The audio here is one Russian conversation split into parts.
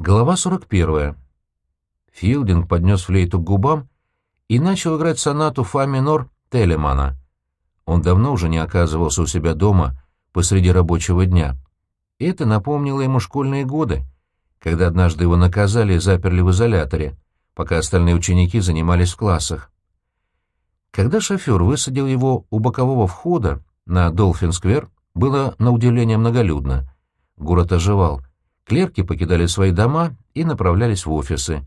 Глава 41. Филдинг поднес флейту к губам и начал играть сонату фа минор Телемана. Он давно уже не оказывался у себя дома посреди рабочего дня. Это напомнило ему школьные годы, когда однажды его наказали и заперли в изоляторе, пока остальные ученики занимались в классах. Когда шофер высадил его у бокового входа на Долфин-сквер, было на удивление многолюдно. Город оживал — Клерки покидали свои дома и направлялись в офисы.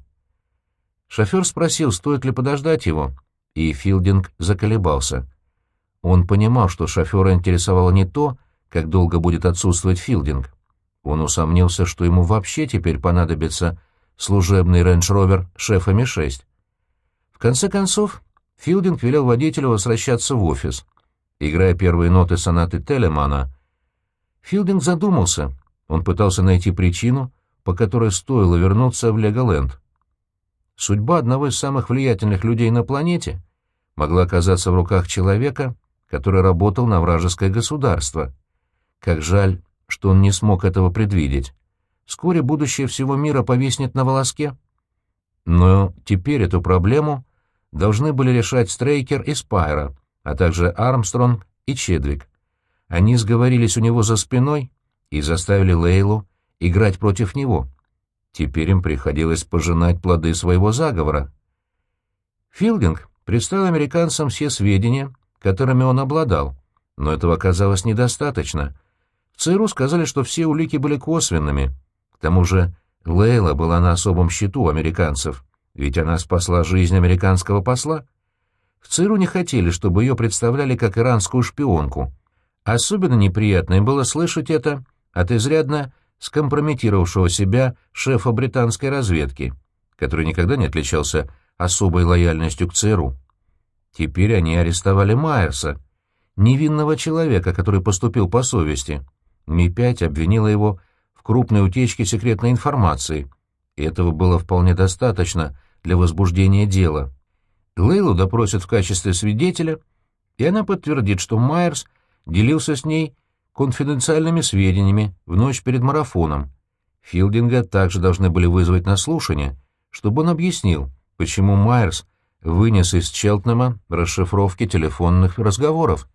Шофер спросил, стоит ли подождать его, и Филдинг заколебался. Он понимал, что шофера интересовало не то, как долго будет отсутствовать Филдинг. Он усомнился, что ему вообще теперь понадобится служебный рейндж-ровер шефа МИ-6. В конце концов, Филдинг велел водителю возвращаться в офис. Играя первые ноты сонаты Телемана, Филдинг задумался, он пытался найти причину, по которой стоило вернуться в Леголенд. Судьба одного из самых влиятельных людей на планете могла оказаться в руках человека, который работал на вражеское государство. Как жаль, что он не смог этого предвидеть. Вскоре будущее всего мира повиснет на волоске. Но теперь эту проблему должны были решать Стрейкер и Спайра, а также Армстронг и Чедвик. Они сговорились у него за спиной и заставили Лейлу играть против него. Теперь им приходилось пожинать плоды своего заговора. Филдинг представил американцам все сведения, которыми он обладал, но этого оказалось недостаточно. В ЦРУ сказали, что все улики были косвенными. К тому же Лейла была на особом счету американцев, ведь она спасла жизнь американского посла. В ЦРУ не хотели, чтобы ее представляли как иранскую шпионку. Особенно неприятно им было слышать это от изрядно скомпрометировавшего себя шефа британской разведки, который никогда не отличался особой лояльностью к ЦРУ. Теперь они арестовали Майерса, невинного человека, который поступил по совести. Ми-5 обвинила его в крупной утечке секретной информации, и этого было вполне достаточно для возбуждения дела. Лейлу допросят в качестве свидетеля, и она подтвердит, что Майерс делился с ней конфиденциальными сведениями в ночь перед марафоном. Филдинга также должны были вызвать на слушание, чтобы он объяснил, почему Майерс вынес из Челтнема расшифровки телефонных разговоров.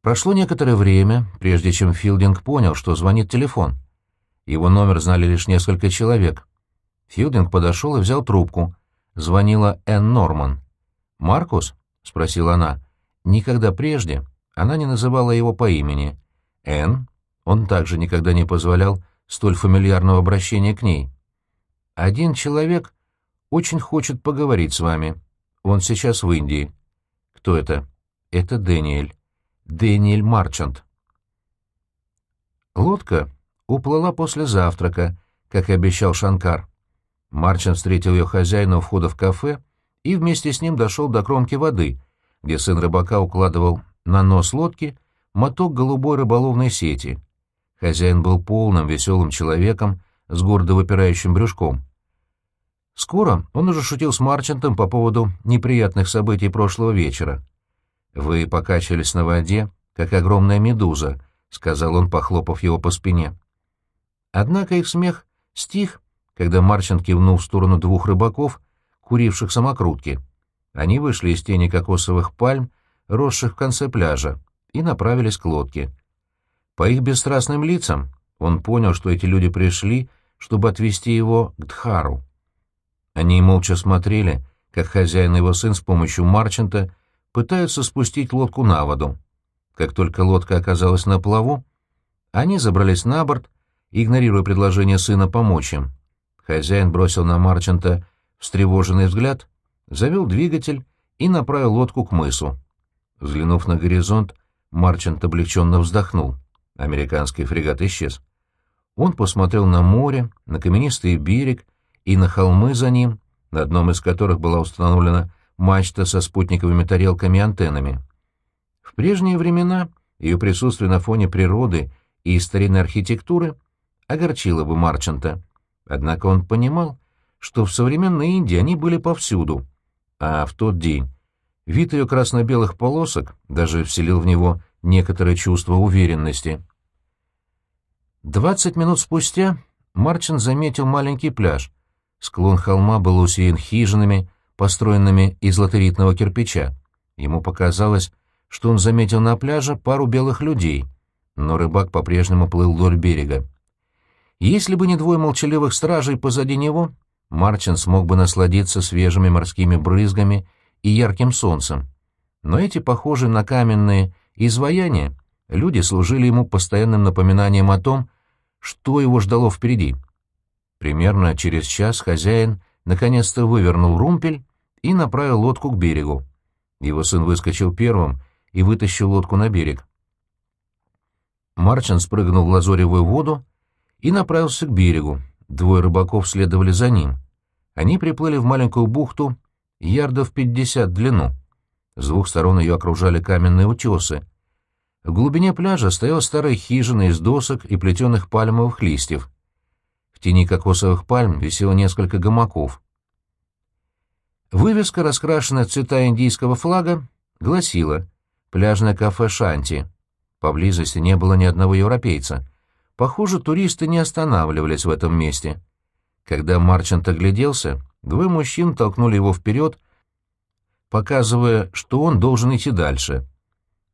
Прошло некоторое время, прежде чем Филдинг понял, что звонит телефон. Его номер знали лишь несколько человек. Филдинг подошел и взял трубку. Звонила Энн Норман. «Маркус?» — спросила она. Никогда прежде она не называла его по имени. Энн, он также никогда не позволял столь фамильярного обращения к ней. «Один человек очень хочет поговорить с вами. Он сейчас в Индии». «Кто это?» «Это Дэниэль. Дэниэль Марчант». Лодка уплыла после завтрака, как и обещал Шанкар. Марчант встретил ее хозяина у входа в кафе и вместе с ним дошел до кромки воды, где сын рыбака укладывал на нос лодки моток голубой рыболовной сети. Хозяин был полным, веселым человеком с гордо выпирающим брюшком. Скоро он уже шутил с Марчантом по поводу неприятных событий прошлого вечера. «Вы покачались на воде, как огромная медуза», — сказал он, похлопав его по спине. Однако их смех стих, когда Марчант кивнул в сторону двух рыбаков, куривших самокрутки. Они вышли из тени кокосовых пальм росших в конце пляжа, и направились к лодке. По их бесстрастным лицам он понял, что эти люди пришли, чтобы отвезти его к Дхару. Они молча смотрели, как хозяин и его сын с помощью Марчанта пытаются спустить лодку на воду. Как только лодка оказалась на плаву, они забрались на борт, игнорируя предложение сына помочь им. Хозяин бросил на Марчанта встревоженный взгляд, завел двигатель и направил лодку к мысу. Взглянув на горизонт, Марчант облегченно вздохнул. Американский фрегат исчез. Он посмотрел на море, на каменистый берег и на холмы за ним, на одном из которых была установлена мачта со спутниковыми тарелками и антеннами. В прежние времена ее присутствие на фоне природы и старинной архитектуры огорчило бы Марчанта. Однако он понимал, что в современной Индии они были повсюду, а в тот день Вид ее красно-белых полосок даже вселил в него некоторое чувство уверенности. Двадцать минут спустя Марчин заметил маленький пляж. Склон холма был усеян хижинами, построенными из латеритного кирпича. Ему показалось, что он заметил на пляже пару белых людей, но рыбак по-прежнему плыл вдоль берега. Если бы не двое молчаливых стражей позади него, Марчин смог бы насладиться свежими морскими брызгами и ярким солнцем. Но эти, похожие на каменные изваяния, люди служили ему постоянным напоминанием о том, что его ждало впереди. Примерно через час хозяин наконец-то вывернул румпель и направил лодку к берегу. Его сын выскочил первым и вытащил лодку на берег. Марчин спрыгнул в лазоревую воду и направился к берегу. Двое рыбаков следовали за ним. Они приплыли в маленькую бухту ярдов пятьдесят в длину. С двух сторон ее окружали каменные утесы. В глубине пляжа стояла старая хижина из досок и плетеных пальмовых листьев. В тени кокосовых пальм висело несколько гамаков. Вывеска, раскрашенная цвета индийского флага, гласила «Пляжное кафе Шанти». Поблизости не было ни одного европейца. Похоже, туристы не останавливались в этом месте. Когда Марчант огляделся, двое мужчин толкнули его вперед, показывая, что он должен идти дальше.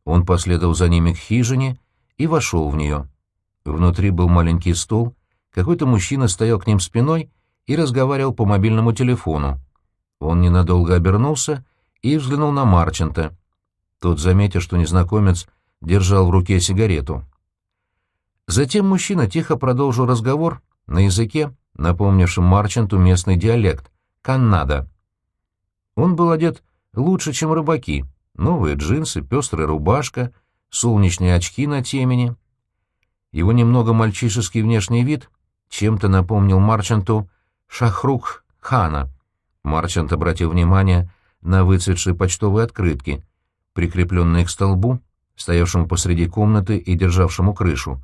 Он последовал за ними к хижине и вошел в нее. Внутри был маленький стол, какой-то мужчина стоял к ним спиной и разговаривал по мобильному телефону. Он ненадолго обернулся и взглянул на Марчанта. Тот, заметил, что незнакомец держал в руке сигарету. Затем мужчина тихо продолжил разговор на языке, напомнившем Марчанту местный диалект — Каннада. Он был одет лучше, чем рыбаки. Новые джинсы, пестрая рубашка, солнечные очки на темени. Его немного мальчишеский внешний вид чем-то напомнил Марчанту Шахрух Хана. Марчант обратил внимание на выцветшие почтовые открытки, прикрепленные к столбу, стоявшему посреди комнаты и державшему крышу.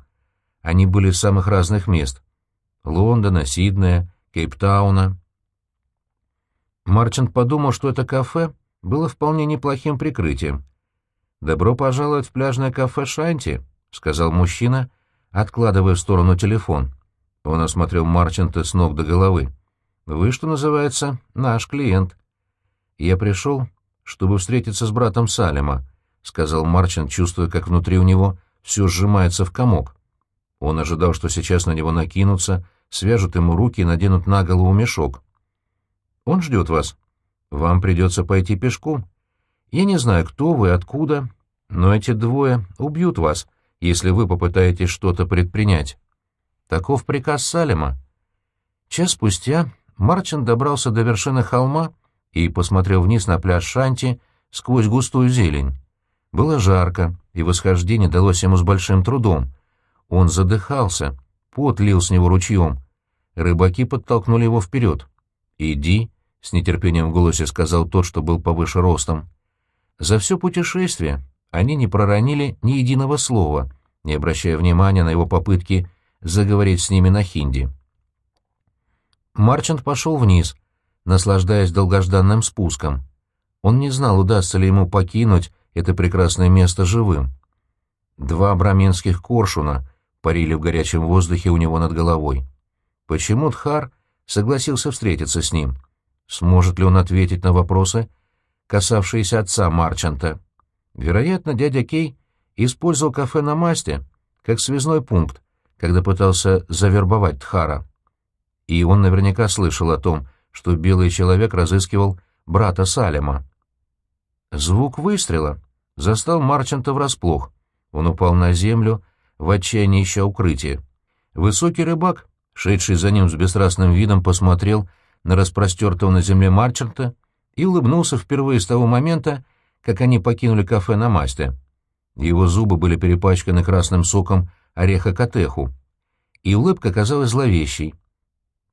Они были из самых разных мест — Лондона, Сиднея, Кейптауна. Марчант подумал, что это кафе было вполне неплохим прикрытием. «Добро пожаловать в пляжное кафе «Шанти», — сказал мужчина, откладывая в сторону телефон. Он осмотрел Марчанта с ног до головы. «Вы, что называется, наш клиент». «Я пришел, чтобы встретиться с братом Салема», — сказал Марчант, чувствуя, как внутри у него все сжимается в комок. Он ожидал, что сейчас на него накинутся, свяжут ему руки и наденут на голову мешок. «Он ждет вас», вам придется пойти пешком. Я не знаю, кто вы, откуда, но эти двое убьют вас, если вы попытаетесь что-то предпринять. Таков приказ Салема. Час спустя Марчин добрался до вершины холма и посмотрел вниз на пляж Шанти сквозь густую зелень. Было жарко, и восхождение далось ему с большим трудом. Он задыхался, пот лил с него ручьем. Рыбаки подтолкнули его вперед. «Иди», — с нетерпением в голосе сказал тот, что был повыше ростом. За все путешествие они не проронили ни единого слова, не обращая внимания на его попытки заговорить с ними на хинди. Марчант пошел вниз, наслаждаясь долгожданным спуском. Он не знал, удастся ли ему покинуть это прекрасное место живым. Два браминских коршуна парили в горячем воздухе у него над головой. Почему Тхар согласился встретиться с ним — Сможет ли он ответить на вопросы, касавшиеся отца Марчанта? Вероятно, дядя Кей использовал кафе на масте как связной пункт, когда пытался завербовать Тхара. И он наверняка слышал о том, что белый человек разыскивал брата Салема. Звук выстрела застал Марчанта врасплох. Он упал на землю, в отчаянии ища укрытие. Высокий рыбак, шедший за ним с бесстрастным видом, посмотрел на распростертого на земле Марчанта и улыбнулся впервые с того момента, как они покинули кафе на масте. Его зубы были перепачканы красным соком ореха катеху, и улыбка казалась зловещей.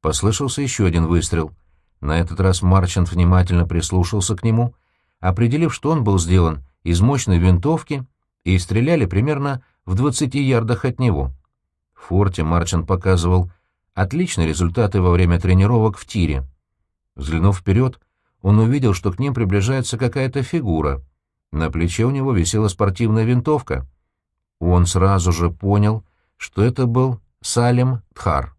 Послышался еще один выстрел. На этот раз Марчант внимательно прислушался к нему, определив, что он был сделан из мощной винтовки, и стреляли примерно в двадцати ярдах от него. В форте Марчант показывал Отличные результаты во время тренировок в тире. Взглянув вперед, он увидел, что к ним приближается какая-то фигура. На плече у него висела спортивная винтовка. Он сразу же понял, что это был Салим Тхар.